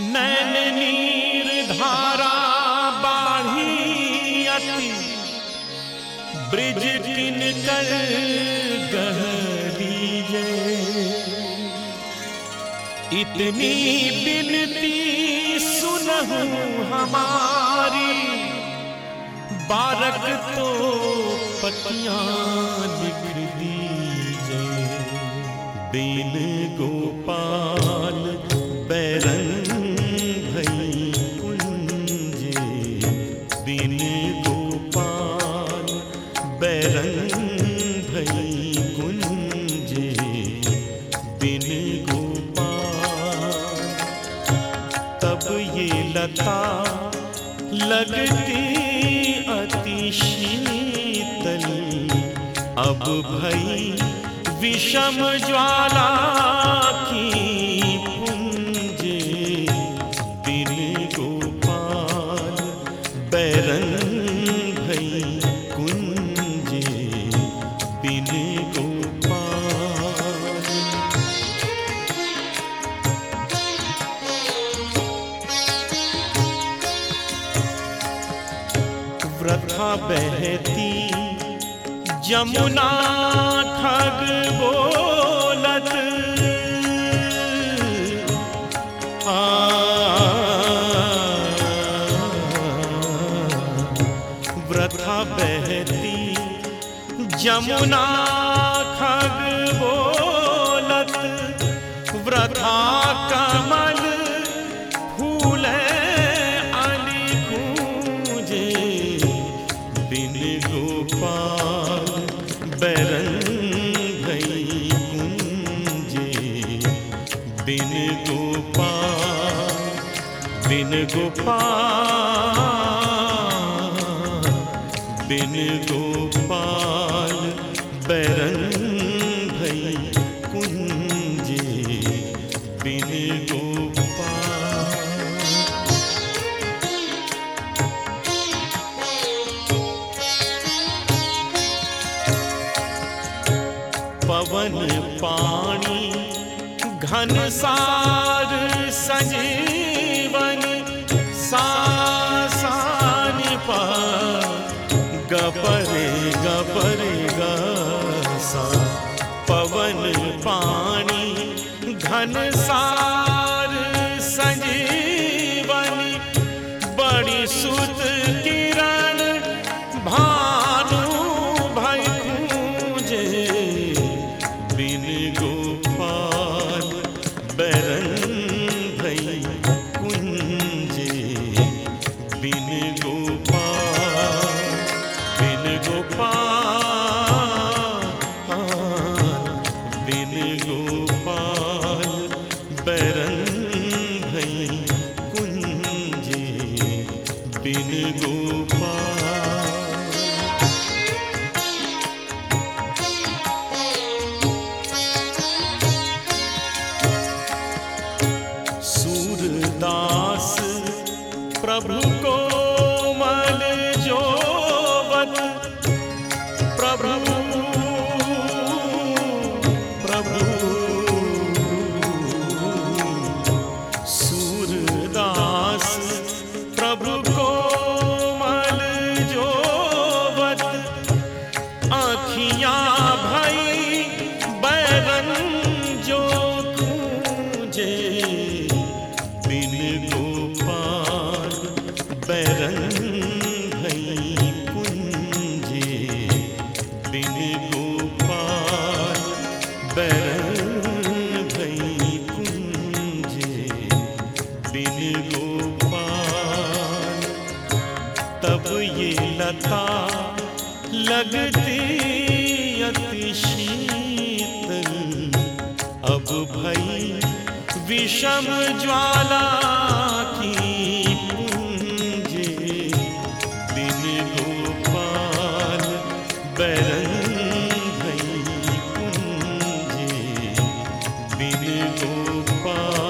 नैन नीर धारा बाढ़ी अति। ब्रिज किन कर गहरी इतनी बिनती सुनहु हमारी, बारक तो पतियाँ लिख दीजे। दीन गोपाल भई कुंजे दिन गोपाल। तब ये लता लगती अति शीतल। अब भई विषम ज्वाला की पुंजे। दिन गोपाल बैरन वृथा बहती। जमुना ठग बोलत। आ। वृथा बहती। जमुना खग बोलत। वृथा गोपाल भई कुंजे। बिन गोपाल बिन गोपाल बिन गोपाल पवन पानी, घन सार संजीवन, सासानि गपरे गपरे सा पवन पानी, घन सार संजीवन, बड़ी सुत बिन बिन गोपाल तब ये लता लगती अति शीतल अब भई विषम ज्वाला की पूंजे। बिन गोपाल बैरन भई पूंजे। बिन गोपाल